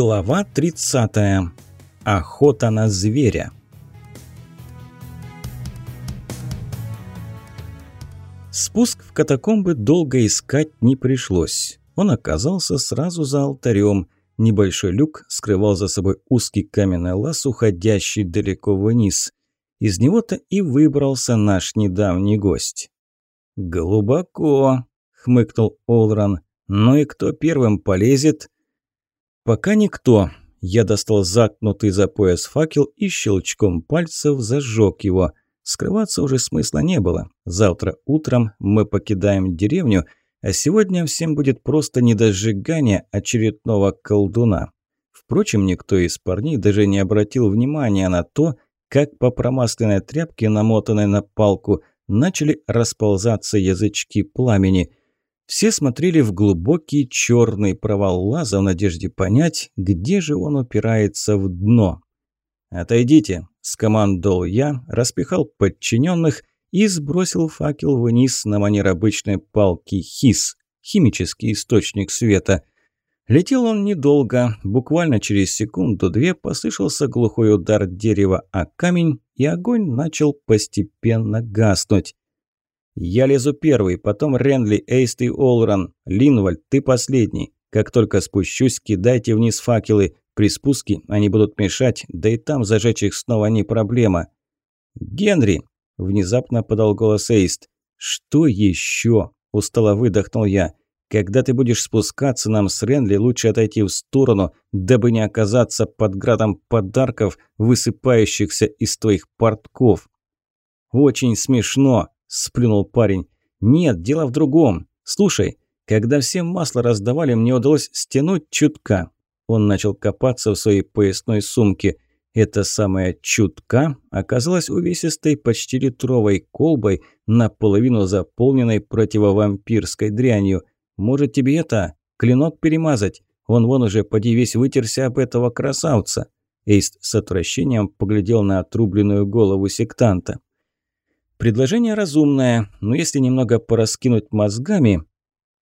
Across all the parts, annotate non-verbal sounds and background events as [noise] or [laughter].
Глава 30. Охота на зверя. Спуск в катакомбы долго искать не пришлось. Он оказался сразу за алтарем. Небольшой люк скрывал за собой узкий каменный лаз, уходящий далеко вниз. Из него-то и выбрался наш недавний гость. «Глубоко», — хмыкнул Олран. «Ну и кто первым полезет?» «Пока никто». Я достал заткнутый за пояс факел и щелчком пальцев зажег его. Скрываться уже смысла не было. Завтра утром мы покидаем деревню, а сегодня всем будет просто недожигание очередного колдуна. Впрочем, никто из парней даже не обратил внимания на то, как по промасленной тряпке, намотанной на палку, начали расползаться язычки пламени. Все смотрели в глубокий черный провал лаза в надежде понять, где же он упирается в дно. «Отойдите», – скомандовал я, распихал подчиненных и сбросил факел вниз на манер обычной палки ХИС – химический источник света. Летел он недолго, буквально через секунду-две послышался глухой удар дерева о камень, и огонь начал постепенно гаснуть. «Я лезу первый, потом Ренли, Эйст и Олран. Линвальд, ты последний. Как только спущусь, кидайте вниз факелы. При спуске они будут мешать, да и там зажечь их снова не проблема». «Генри!» – внезапно подал голос Эйст. «Что еще?» – устало выдохнул я. «Когда ты будешь спускаться, нам с Ренли лучше отойти в сторону, дабы не оказаться под градом подарков, высыпающихся из твоих портков». «Очень смешно!» Сплюнул парень. «Нет, дело в другом. Слушай, когда всем масло раздавали, мне удалось стянуть чутка». Он начал копаться в своей поясной сумке. Эта самая чутка оказалась увесистой почти литровой колбой, наполовину заполненной противовампирской дрянью. Может тебе это, клинок перемазать? Он вон уже поди весь вытерся об этого красавца. Эйст с отвращением поглядел на отрубленную голову сектанта. Предложение разумное, но если немного пораскинуть мозгами...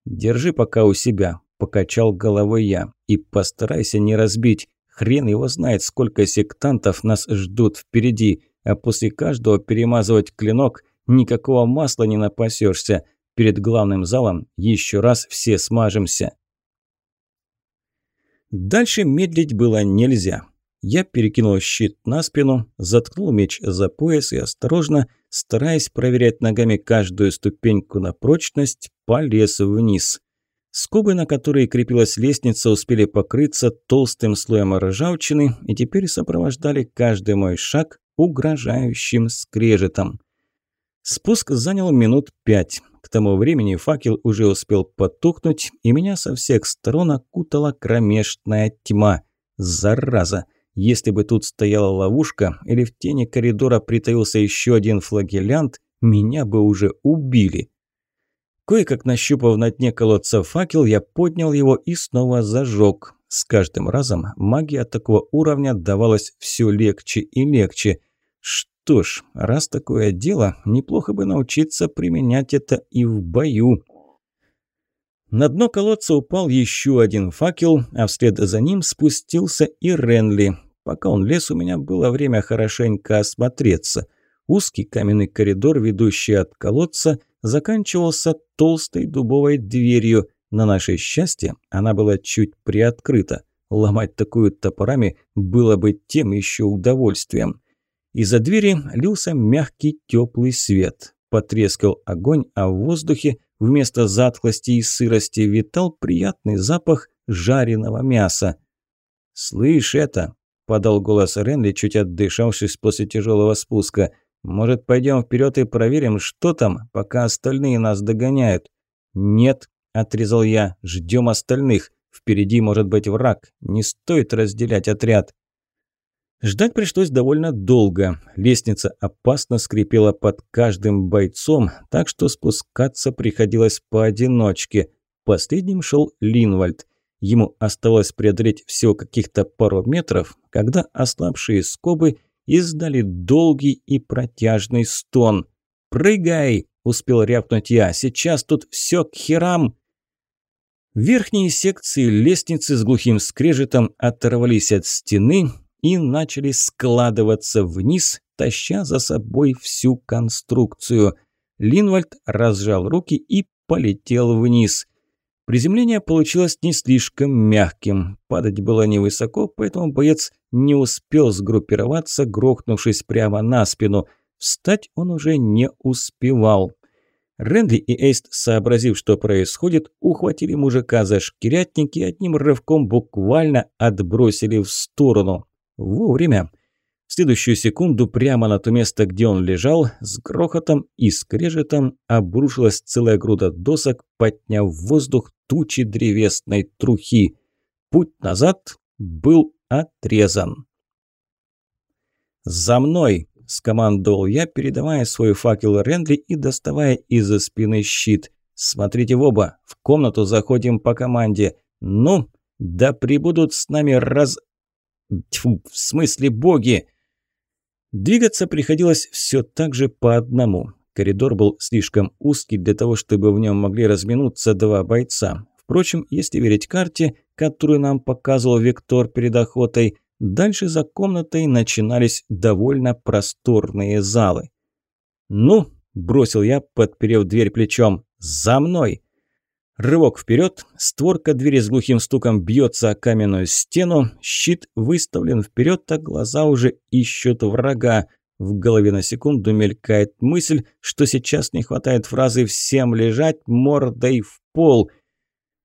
Держи пока у себя, покачал головой я. И постарайся не разбить. Хрен его знает, сколько сектантов нас ждут впереди. А после каждого перемазывать клинок никакого масла не напасешься. Перед главным залом еще раз все смажемся. Дальше медлить было нельзя. Я перекинул щит на спину, заткнул меч за пояс и осторожно, стараясь проверять ногами каждую ступеньку на прочность, полез вниз. Скобы, на которые крепилась лестница, успели покрыться толстым слоем ржавчины и теперь сопровождали каждый мой шаг угрожающим скрежетом. Спуск занял минут пять. К тому времени факел уже успел потухнуть, и меня со всех сторон окутала кромешная тьма. Зараза! Если бы тут стояла ловушка или в тени коридора притаился еще один флагелянт, меня бы уже убили. Кое-как нащупав на дне колодца факел, я поднял его и снова зажег. С каждым разом магия такого уровня давалась все легче и легче. Что ж, раз такое дело, неплохо бы научиться применять это и в бою. На дно колодца упал еще один факел, а вслед за ним спустился и Ренли. Пока он лез, у меня было время хорошенько осмотреться. Узкий каменный коридор, ведущий от колодца, заканчивался толстой дубовой дверью. На наше счастье, она была чуть приоткрыта. Ломать такую топорами было бы тем еще удовольствием. Из-за двери лился мягкий теплый свет. Потрескал огонь, а в воздухе вместо затхлости и сырости витал приятный запах жареного мяса. «Слышь это!» Подал голос Ренли, чуть отдышавшись после тяжелого спуска. «Может, пойдем вперед и проверим, что там, пока остальные нас догоняют?» «Нет», – отрезал я, – «ждем остальных. Впереди может быть враг. Не стоит разделять отряд». Ждать пришлось довольно долго. Лестница опасно скрипела под каждым бойцом, так что спускаться приходилось поодиночке. Последним шел Линвальд. Ему оставалось преодолеть всего каких-то пару метров, когда ослабшие скобы издали долгий и протяжный стон. «Прыгай!» – успел рявкнуть я. «Сейчас тут все к херам!» Верхние секции лестницы с глухим скрежетом оторвались от стены и начали складываться вниз, таща за собой всю конструкцию. Линвальд разжал руки и полетел вниз. Приземление получилось не слишком мягким. Падать было невысоко, поэтому боец не успел сгруппироваться, грохнувшись прямо на спину. Встать он уже не успевал. Рэнди и Эйст, сообразив, что происходит, ухватили мужика за шкирятник и одним рывком буквально отбросили в сторону. Вовремя. В следующую секунду прямо на то место, где он лежал, с грохотом и скрежетом обрушилась целая груда досок, подняв в воздух тучи древесной трухи. Путь назад был отрезан. «За мной!» – скомандовал я, передавая свой факел Рендли и доставая из-за спины щит. «Смотрите в оба! В комнату заходим по команде! Ну, да прибудут с нами раз... Тьфу, в смысле боги!» Двигаться приходилось все так же по одному. Коридор был слишком узкий для того, чтобы в нем могли разминуться два бойца. Впрочем, если верить карте, которую нам показывал Виктор перед охотой, дальше за комнатой начинались довольно просторные залы. «Ну!» – бросил я, подперев дверь плечом. «За мной!» Рывок вперед, створка двери с глухим стуком бьется о каменную стену, щит выставлен вперед, а глаза уже ищут врага. В голове на секунду мелькает мысль, что сейчас не хватает фразы «всем лежать мордой в пол».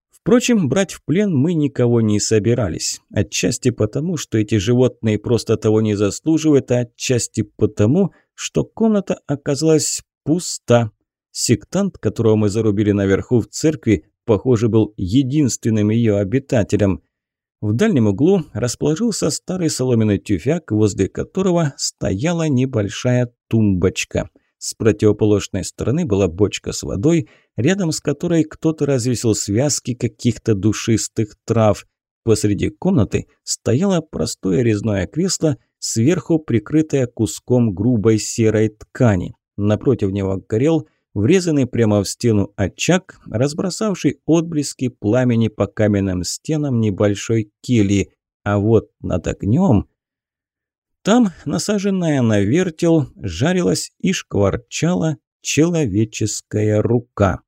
Впрочем, брать в плен мы никого не собирались. Отчасти потому, что эти животные просто того не заслуживают, а отчасти потому, что комната оказалась пуста. Сектант, которого мы зарубили наверху в церкви, похоже, был единственным ее обитателем. В дальнем углу расположился старый соломенный тюфяк, возле которого стояла небольшая тумбочка. С противоположной стороны была бочка с водой, рядом с которой кто-то развесил связки каких-то душистых трав. Посреди комнаты стояло простое резное кресло, сверху прикрытое куском грубой серой ткани. Напротив него горел врезанный прямо в стену очаг, разбросавший отблески пламени по каменным стенам небольшой кельи, а вот над огнем... Там, насаженная на вертел, жарилась и шкварчала человеческая рука.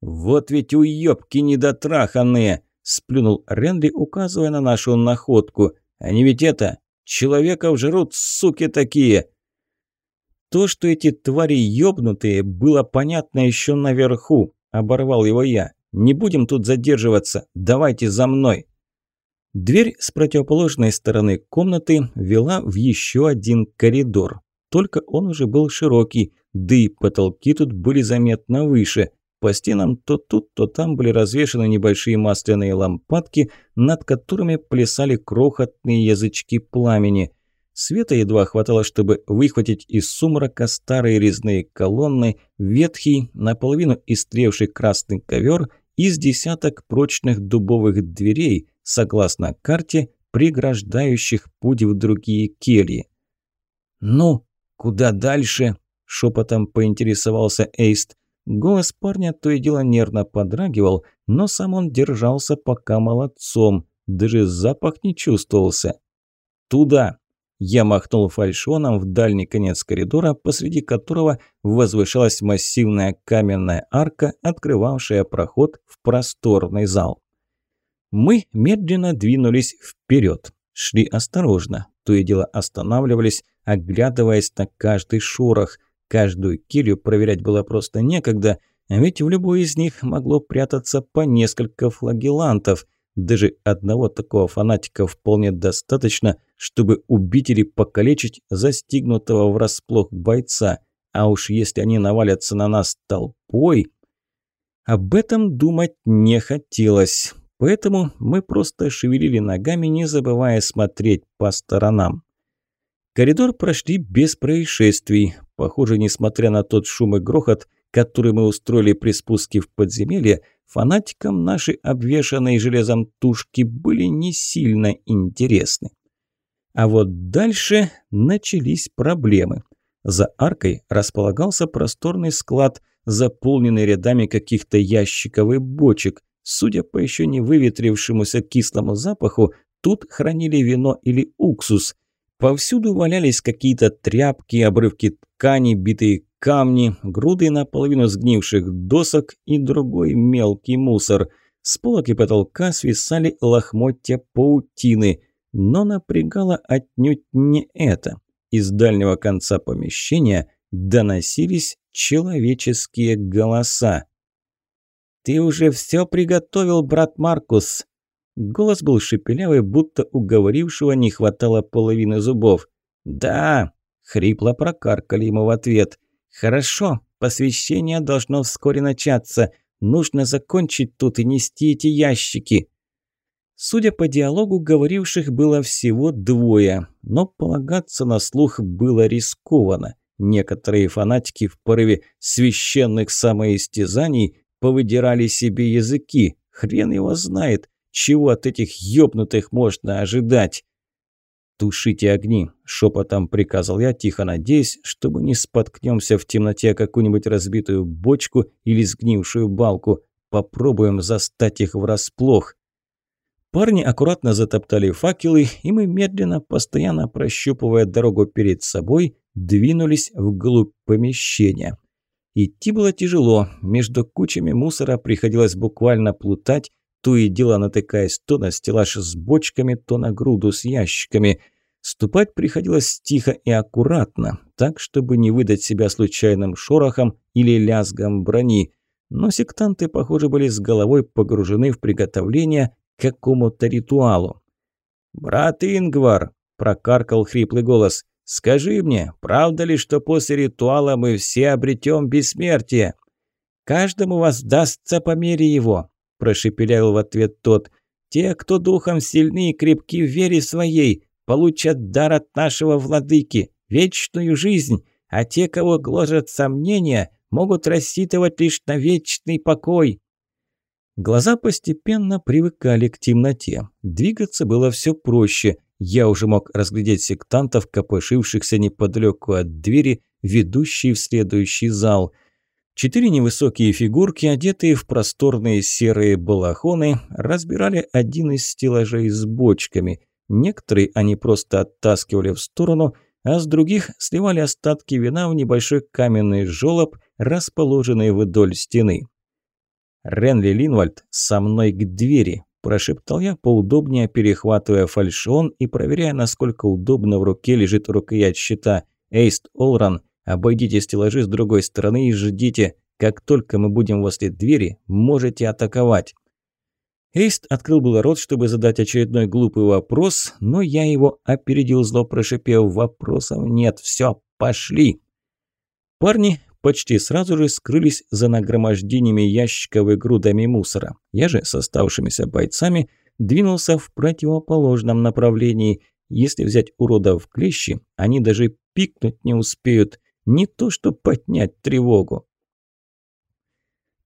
«Вот ведь уёбки недотраханные!» – сплюнул Ренли, указывая на нашу находку. «Они ведь это, человеков жрут, суки такие!» То, что эти твари ёбнутые, было понятно еще наверху. Оборвал его я. Не будем тут задерживаться. Давайте за мной. Дверь с противоположной стороны комнаты вела в еще один коридор. Только он уже был широкий, да и потолки тут были заметно выше. По стенам то тут, то там были развешаны небольшие масляные лампадки, над которыми плясали крохотные язычки пламени. Света едва хватало, чтобы выхватить из сумрака старые резные колонны, ветхий, наполовину истревший красный ковер из десяток прочных дубовых дверей, согласно карте, преграждающих путь в другие кельи. «Ну, куда дальше?» – шепотом поинтересовался Эйст. Голос парня то и дело нервно подрагивал, но сам он держался пока молодцом, даже запах не чувствовался. «Туда!» Я махнул фальшоном в дальний конец коридора, посреди которого возвышалась массивная каменная арка, открывавшая проход в просторный зал. Мы медленно двинулись вперед, шли осторожно, то и дело останавливались, оглядываясь на каждый шорох. Каждую келью проверять было просто некогда, а ведь в любой из них могло прятаться по несколько флагелантов – даже одного такого фанатика вполне достаточно, чтобы убить или покалечить застигнутого врасплох бойца. А уж если они навалятся на нас толпой... Об этом думать не хотелось. Поэтому мы просто шевелили ногами, не забывая смотреть по сторонам. Коридор прошли без происшествий. Похоже, несмотря на тот шум и грохот, который мы устроили при спуске в подземелье, фанатикам наши обвешанные железом тушки были не сильно интересны. А вот дальше начались проблемы. За аркой располагался просторный склад, заполненный рядами каких-то ящиков и бочек. Судя по еще не выветрившемуся кислому запаху, тут хранили вино или уксус. Повсюду валялись какие-то тряпки, обрывки ткани, битые камни, груды наполовину сгнивших досок и другой мелкий мусор. С полок и потолка свисали лохмотья паутины, но напрягало отнюдь не это. Из дальнего конца помещения доносились человеческие голоса. «Ты уже все приготовил, брат Маркус?» Голос был шепелявый, будто уговорившего не хватало половины зубов. «Да!» – хрипло прокаркали ему в ответ. «Хорошо, посвящение должно вскоре начаться. Нужно закончить тут и нести эти ящики». Судя по диалогу, говоривших было всего двое, но полагаться на слух было рискованно. Некоторые фанатики в порыве священных самоистязаний повыдирали себе языки. Хрен его знает, чего от этих ёбнутых можно ожидать. «Тушите огни», – шепотом приказал я, тихо надеясь, чтобы не споткнемся в темноте какую-нибудь разбитую бочку или сгнившую балку. Попробуем застать их врасплох. Парни аккуратно затоптали факелы, и мы медленно, постоянно прощупывая дорогу перед собой, двинулись вглубь помещения. Идти было тяжело, между кучами мусора приходилось буквально плутать, то и дело натыкаясь то на стеллаж с бочками, то на груду с ящиками. Ступать приходилось тихо и аккуратно, так, чтобы не выдать себя случайным шорохом или лязгом брони. Но сектанты, похоже, были с головой погружены в приготовление к какому-то ритуалу. «Брат Ингвар!» – прокаркал хриплый голос – Скажи мне, правда ли, что после ритуала мы все обретем бессмертие? Каждому воздастся по мере его, прошепелял в ответ тот. Те, кто духом сильны и крепки в вере своей, получат дар от нашего владыки, вечную жизнь, а те, кого гложат сомнения, могут рассчитывать лишь на вечный покой. Глаза постепенно привыкали к темноте. Двигаться было все проще. Я уже мог разглядеть сектантов, копошившихся неподалеку от двери, ведущей в следующий зал. Четыре невысокие фигурки, одетые в просторные серые балахоны, разбирали один из стеллажей с бочками. Некоторые они просто оттаскивали в сторону, а с других сливали остатки вина в небольшой каменный жёлоб, расположенный вдоль стены. Ренли Линвальд со мной к двери прошептал я, поудобнее перехватывая фальшон и проверяя, насколько удобно в руке лежит рукоять щита. «Эйст, Олран, обойдите стеллажи с другой стороны и ждите. Как только мы будем возле двери, можете атаковать». Эйст открыл было рот, чтобы задать очередной глупый вопрос, но я его опередил, зло прошипев. «Вопросов нет, все, пошли!» Парни почти сразу же скрылись за нагромождениями ящиков и грудами мусора. Я же с оставшимися бойцами двинулся в противоположном направлении. Если взять уродов в клещи, они даже пикнуть не успеют, не то что поднять тревогу.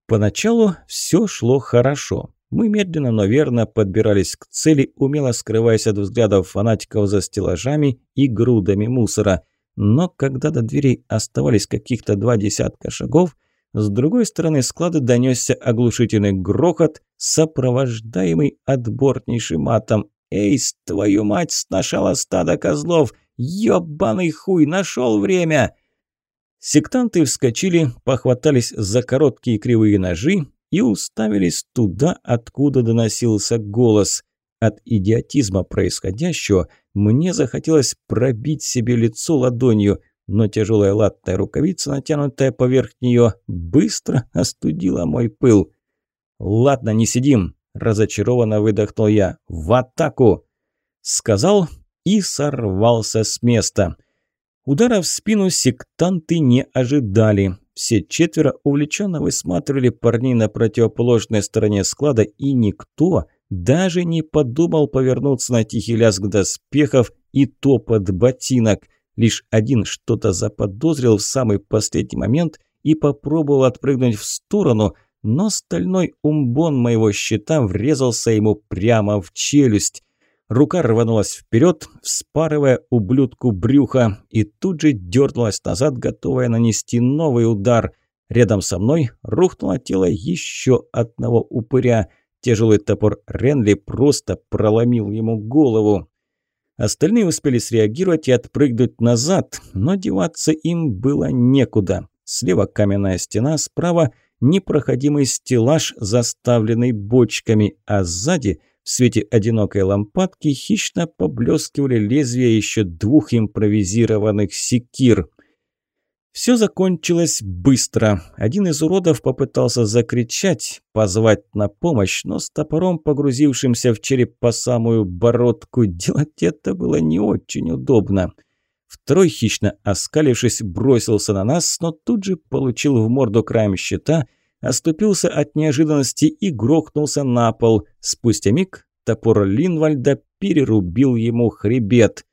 Поначалу все шло хорошо. Мы медленно, но верно подбирались к цели, умело скрываясь от взглядов фанатиков за стеллажами и грудами мусора – но когда до дверей оставались каких-то два десятка шагов, с другой стороны склада донесся оглушительный грохот, сопровождаемый отборнейшим матом. «Эйс, твою мать, сношала стадо козлов! Ёбаный хуй, нашел время!» Сектанты вскочили, похватались за короткие кривые ножи и уставились туда, откуда доносился голос. От идиотизма происходящего мне захотелось пробить себе лицо ладонью, но тяжелая латная рукавица, натянутая поверх нее, быстро остудила мой пыл. «Ладно, не сидим», – разочарованно выдохнул я. «В атаку!» – сказал и сорвался с места. Удара в спину сектанты не ожидали. Все четверо увлеченно высматривали парней на противоположной стороне склада, и никто даже не подумал повернуться на тихий лязг доспехов и топот ботинок. Лишь один что-то заподозрил в самый последний момент и попробовал отпрыгнуть в сторону, но стальной умбон моего щита врезался ему прямо в челюсть. Рука рванулась вперед, вспарывая ублюдку брюха, и тут же дернулась назад, готовая нанести новый удар. Рядом со мной рухнуло тело еще одного упыря – Тяжелый топор Ренли просто проломил ему голову. Остальные успели среагировать и отпрыгнуть назад, но деваться им было некуда. Слева каменная стена, справа непроходимый стеллаж, заставленный бочками, а сзади, в свете одинокой лампадки, хищно поблескивали лезвия еще двух импровизированных секир – все закончилось быстро. Один из уродов попытался закричать, позвать на помощь, но с топором, погрузившимся в череп по самую бородку, делать это было не очень удобно. Второй, хищно оскалившись, бросился на нас, но тут же получил в морду краем щита, оступился от неожиданности и грохнулся на пол. Спустя миг топор Линвальда перерубил ему хребет.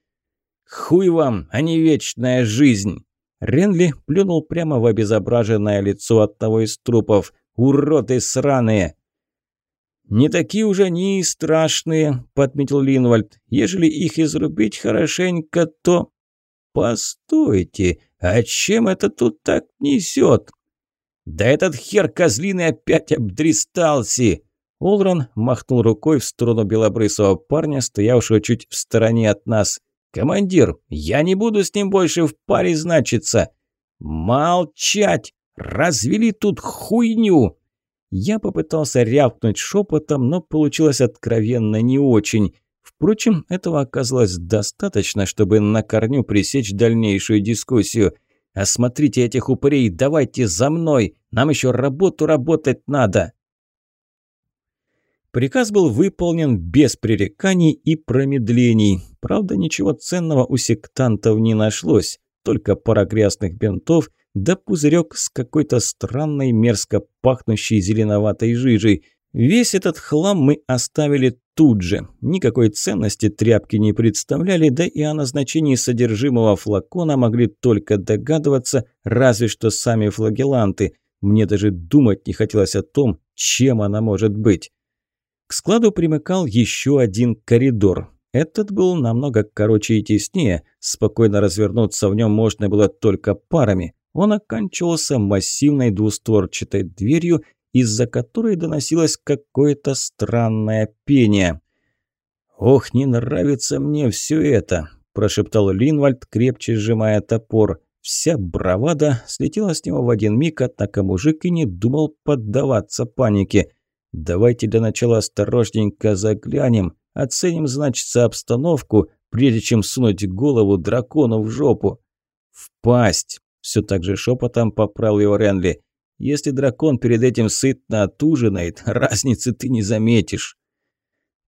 «Хуй вам, а не вечная жизнь!» Ренли плюнул прямо в обезображенное лицо одного из трупов. «Уроды сраные!» «Не такие уже они и страшные», – подметил Линвальд. «Ежели их изрубить хорошенько, то...» «Постойте, а чем это тут так несет?» «Да этот хер козлиный опять обдристался!» Олран махнул рукой в сторону белобрысого парня, стоявшего чуть в стороне от нас. «Командир, я не буду с ним больше в паре значиться!» «Молчать! Развели тут хуйню!» Я попытался рявкнуть шепотом, но получилось откровенно не очень. Впрочем, этого оказалось достаточно, чтобы на корню пресечь дальнейшую дискуссию. «Осмотрите этих упырей, давайте за мной! Нам еще работу работать надо!» Приказ был выполнен без пререканий и промедлений. Правда, ничего ценного у сектантов не нашлось, только пара грязных бинтов да пузырек с какой-то странной мерзко пахнущей зеленоватой жижей. Весь этот хлам мы оставили тут же. Никакой ценности тряпки не представляли, да и о назначении содержимого флакона могли только догадываться, разве что сами флагеланты. Мне даже думать не хотелось о том, чем она может быть. К складу примыкал еще один коридор. Этот был намного короче и теснее, спокойно развернуться в нем можно было только парами. Он оканчивался массивной двустворчатой дверью, из-за которой доносилось какое-то странное пение. «Ох, не нравится мне все это!» – прошептал Линвальд, крепче сжимая топор. Вся бравада слетела с него в один миг, однако мужик и не думал поддаваться панике. Давайте для начала осторожненько заглянем, оценим, значится, обстановку, прежде чем сунуть голову дракону в жопу. В пасть! Все так же шепотом поправил его Ренли. Если дракон перед этим сытно отужинает, [laughs] разницы ты не заметишь.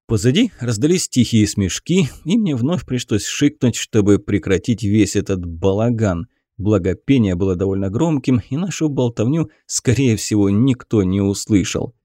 Позади раздались тихие смешки, и мне вновь пришлось шикнуть, чтобы прекратить весь этот балаган. Благо пение было довольно громким, и нашу болтовню, скорее всего, никто не услышал.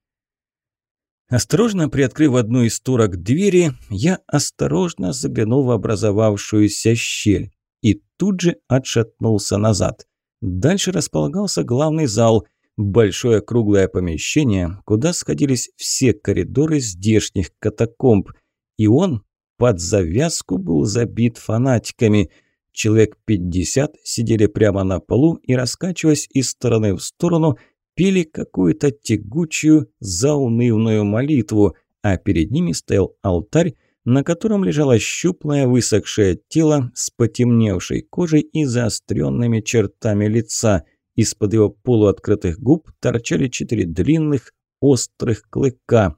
Осторожно приоткрыв одну из турок двери, я осторожно заглянул в образовавшуюся щель и тут же отшатнулся назад. Дальше располагался главный зал, большое круглое помещение, куда сходились все коридоры здешних катакомб, и он под завязку был забит фанатиками. Человек 50 сидели прямо на полу и, раскачиваясь из стороны в сторону, пели какую-то тягучую, заунывную молитву, а перед ними стоял алтарь, на котором лежало щуплое высохшее тело с потемневшей кожей и заостренными чертами лица. Из-под его полуоткрытых губ торчали четыре длинных, острых клыка.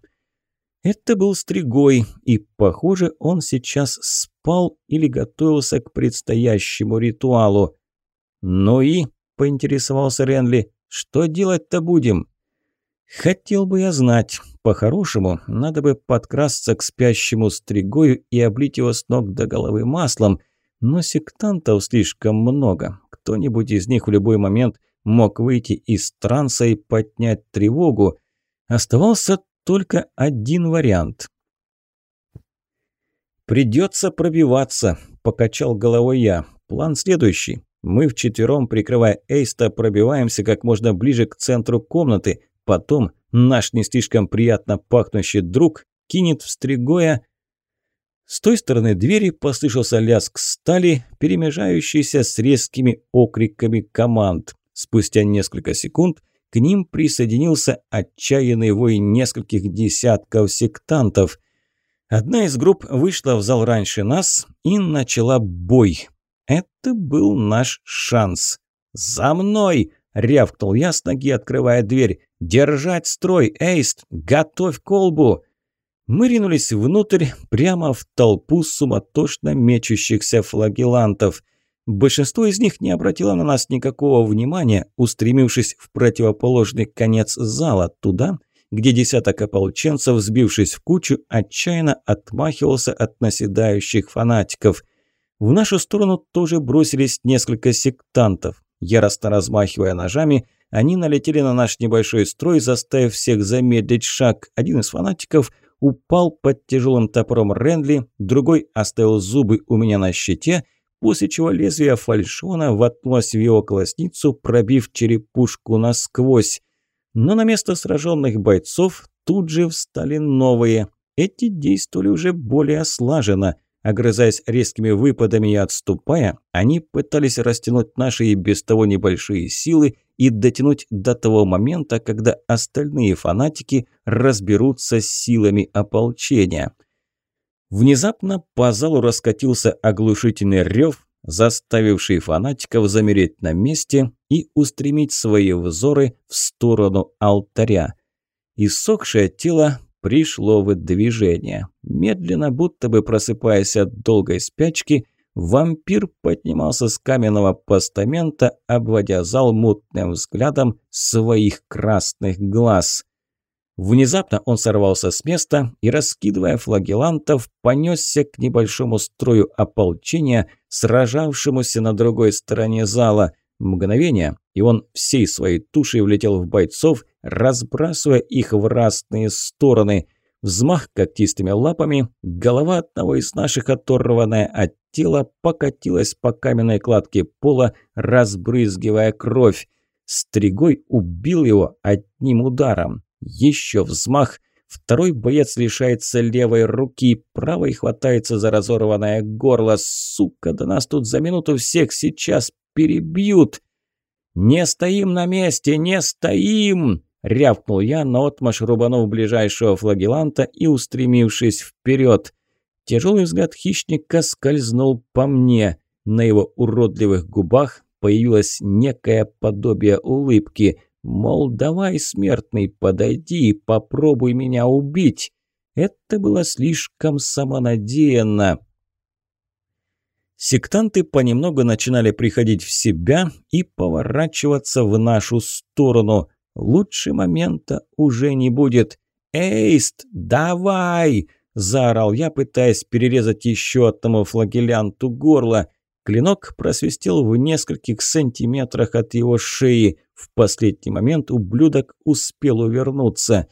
Это был Стригой, и, похоже, он сейчас спал или готовился к предстоящему ритуалу. «Ну и?» – поинтересовался Ренли. Что делать-то будем?» «Хотел бы я знать. По-хорошему, надо бы подкрасться к спящему стригою и облить его с ног до головы маслом, но сектантов слишком много. Кто-нибудь из них в любой момент мог выйти из транса и поднять тревогу. Оставался только один вариант. «Придется пробиваться», – покачал головой я. «План следующий. Мы вчетвером, прикрывая Эйста, пробиваемся как можно ближе к центру комнаты. Потом наш не слишком приятно пахнущий друг кинет в стригоя. С той стороны двери послышался лязг стали, перемежающийся с резкими окриками команд. Спустя несколько секунд к ним присоединился отчаянный вой нескольких десятков сектантов. Одна из групп вышла в зал раньше нас и начала бой. Это был наш шанс. «За мной!» – рявкнул я с ноги, открывая дверь. «Держать строй! Эйст, готовь колбу!» Мы ринулись внутрь, прямо в толпу суматошно мечущихся флагелантов. Большинство из них не обратило на нас никакого внимания, устремившись в противоположный конец зала, туда, где десяток ополченцев, сбившись в кучу, отчаянно отмахивался от наседающих фанатиков. В нашу сторону тоже бросились несколько сектантов. Яростно размахивая ножами, они налетели на наш небольшой строй, заставив всех замедлить шаг. Один из фанатиков упал под тяжелым топором Ренли, другой оставил зубы у меня на щите, после чего лезвие фальшона воткнулось в его колосницу, пробив черепушку насквозь. Но на место сраженных бойцов тут же встали новые. Эти действовали уже более слаженно – Огрызаясь резкими выпадами и отступая, они пытались растянуть наши и без того небольшие силы и дотянуть до того момента, когда остальные фанатики разберутся с силами ополчения. Внезапно по залу раскатился оглушительный рев, заставивший фанатиков замереть на месте и устремить свои взоры в сторону алтаря. Иссохшее тело пришло в движение. Медленно, будто бы просыпаясь от долгой спячки, вампир поднимался с каменного постамента, обводя зал мутным взглядом своих красных глаз. Внезапно он сорвался с места и, раскидывая флагелантов, понесся к небольшому строю ополчения, сражавшемуся на другой стороне зала. Мгновение, и он всей своей тушей влетел в бойцов, разбрасывая их в разные стороны. Взмах когтистыми лапами, голова одного из наших, оторванная от тела, покатилась по каменной кладке пола, разбрызгивая кровь. Стригой убил его одним ударом. Еще взмах. Второй боец лишается левой руки, правой хватается за разорванное горло. Сука, да нас тут за минуту всех сейчас перебьют. «Не стоим на месте, не стоим!» – рявкнул я, наотмашь рубанув ближайшего флагеланта и устремившись вперед. Тяжелый взгляд хищника скользнул по мне. На его уродливых губах появилось некое подобие улыбки. Мол, давай, смертный, подойди попробуй меня убить. Это было слишком самонадеянно. Сектанты понемногу начинали приходить в себя и поворачиваться в нашу сторону. Лучше момента уже не будет. «Эйст, давай!» – заорал я, пытаясь перерезать еще одному флагелянту горло. Клинок просвистел в нескольких сантиметрах от его шеи. В последний момент ублюдок успел увернуться.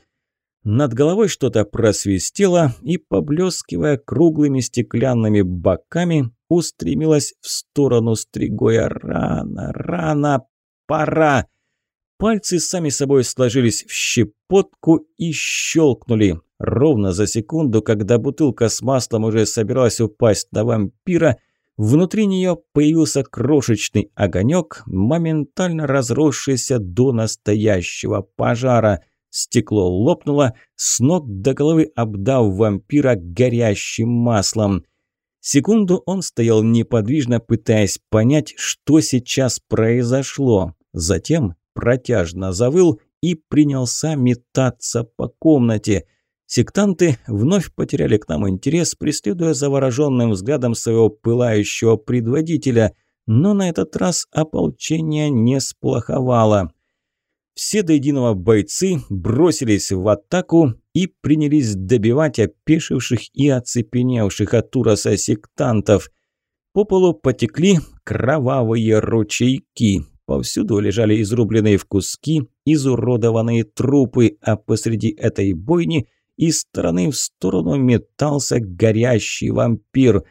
Над головой что-то просвистело и, поблескивая круглыми стеклянными боками, устремилась в сторону Стригоя. Рано, рано, пора! Пальцы сами собой сложились в щепотку и щелкнули. Ровно за секунду, когда бутылка с маслом уже собиралась упасть на вампира, внутри нее появился крошечный огонек, моментально разросшийся до настоящего пожара. Стекло лопнуло, с ног до головы обдав вампира горящим маслом. Секунду он стоял неподвижно, пытаясь понять, что сейчас произошло. Затем протяжно завыл и принялся метаться по комнате. Сектанты вновь потеряли к нам интерес, преследуя завороженным взглядом своего пылающего предводителя, но на этот раз ополчение не сплоховало. Все до единого бойцы бросились в атаку, и принялись добивать опешивших и оцепеневших от ужаса сектантов. По полу потекли кровавые ручейки. Повсюду лежали изрубленные в куски, изуродованные трупы, а посреди этой бойни из стороны в сторону метался горящий вампир.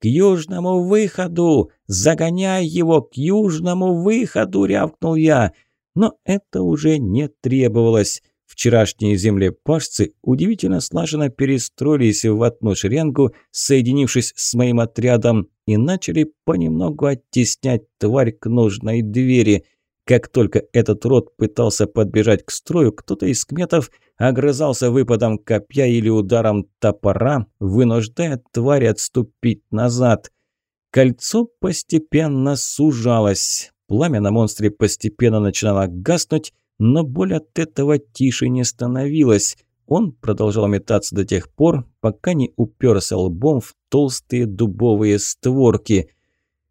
«К южному выходу! Загоняй его к южному выходу!» – рявкнул я. Но это уже не требовалось. Вчерашние землепашцы удивительно слаженно перестроились в одну шеренгу, соединившись с моим отрядом, и начали понемногу оттеснять тварь к нужной двери. Как только этот род пытался подбежать к строю, кто-то из кметов огрызался выпадом копья или ударом топора, вынуждая тварь отступить назад. Кольцо постепенно сужалось. Пламя на монстре постепенно начинало гаснуть, но боль от этого тише не становилась. Он продолжал метаться до тех пор, пока не уперся лбом в толстые дубовые створки.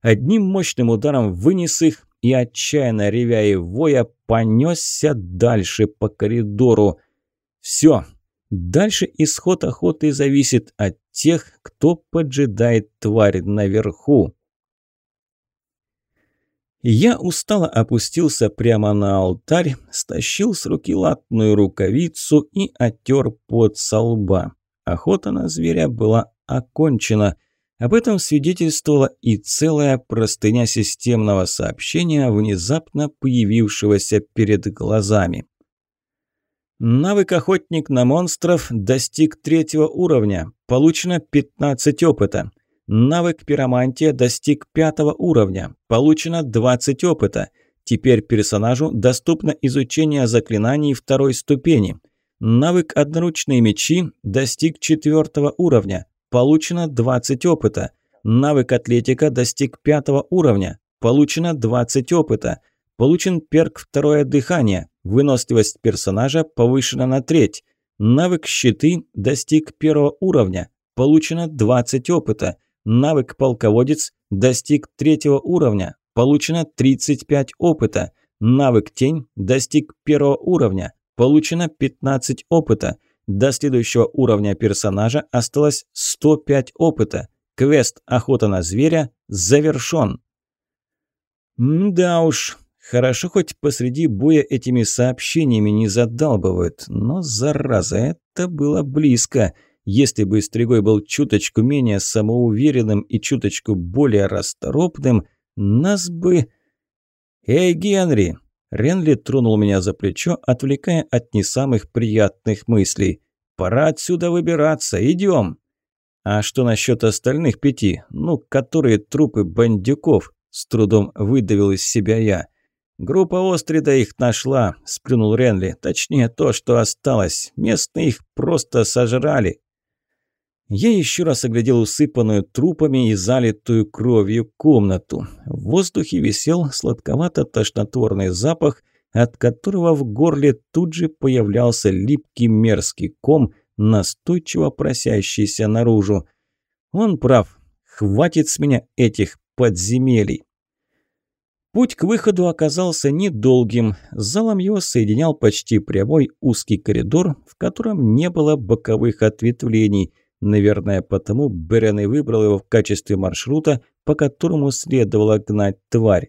Одним мощным ударом вынес их и, отчаянно ревя и воя, понесся дальше по коридору. Все. Дальше исход охоты зависит от тех, кто поджидает тварь наверху. Я устало опустился прямо на алтарь, стащил с руки латную рукавицу и отер под со лба. Охота на зверя была окончена. Об этом свидетельствовала и целая простыня системного сообщения, внезапно появившегося перед глазами. Навык «Охотник на монстров» достиг третьего уровня. Получено 15 опыта. Навык пиромантия достиг пятого уровня. Получено 20 опыта. Теперь персонажу доступно изучение заклинаний второй ступени. Навык одноручные мечи достиг четвертого уровня. Получено 20 опыта. Навык атлетика достиг пятого уровня. Получено 20 опыта. Получен перк второе дыхание. Выносливость персонажа повышена на треть. Навык щиты достиг первого уровня. Получено 20 опыта. Навык «Полководец» достиг третьего уровня. Получено 35 опыта. Навык «Тень» достиг первого уровня. Получено 15 опыта. До следующего уровня персонажа осталось 105 опыта. Квест «Охота на зверя» завершен. да уж, хорошо хоть посреди боя этими сообщениями не задалбывают, но, зараза, это было близко – если бы Стригой был чуточку менее самоуверенным и чуточку более расторопным, нас бы... «Эй, Генри!» Ренли тронул меня за плечо, отвлекая от не самых приятных мыслей. «Пора отсюда выбираться, идем!» «А что насчет остальных пяти? Ну, которые трупы бандюков?» С трудом выдавил из себя я. «Группа Острида их нашла», – сплюнул Ренли. «Точнее, то, что осталось. Местные их просто сожрали». Я еще раз оглядел усыпанную трупами и залитую кровью комнату. В воздухе висел сладковато-тошнотворный запах, от которого в горле тут же появлялся липкий мерзкий ком, настойчиво просящийся наружу. Он прав. Хватит с меня этих подземелий. Путь к выходу оказался недолгим. С залом его соединял почти прямой узкий коридор, в котором не было боковых ответвлений – Наверное, потому Берен и выбрал его в качестве маршрута, по которому следовало гнать тварь.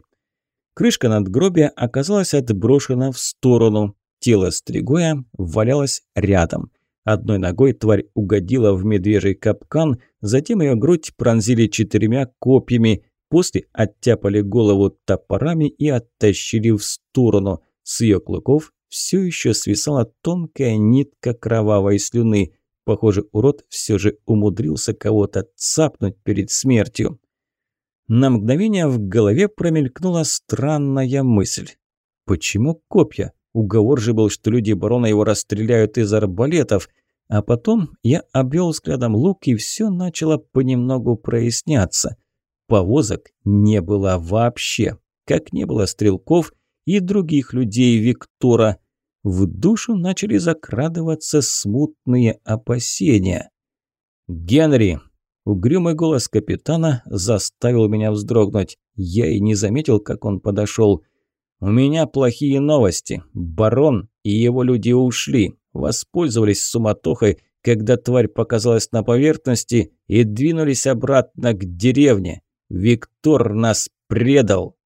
Крышка надгробия оказалась отброшена в сторону. Тело Стригоя валялось рядом. Одной ногой тварь угодила в медвежий капкан, затем ее грудь пронзили четырьмя копьями, после оттяпали голову топорами и оттащили в сторону. С ее клыков все еще свисала тонкая нитка кровавой слюны. Похоже, урод все же умудрился кого-то цапнуть перед смертью. На мгновение в голове промелькнула странная мысль. Почему копья? Уговор же был, что люди барона его расстреляют из арбалетов. А потом я обвел взглядом лук, и все начало понемногу проясняться. Повозок не было вообще, как не было стрелков и других людей Виктора – в душу начали закрадываться смутные опасения. «Генри!» Угрюмый голос капитана заставил меня вздрогнуть. Я и не заметил, как он подошел. «У меня плохие новости. Барон и его люди ушли. Воспользовались суматохой, когда тварь показалась на поверхности и двинулись обратно к деревне. Виктор нас предал!»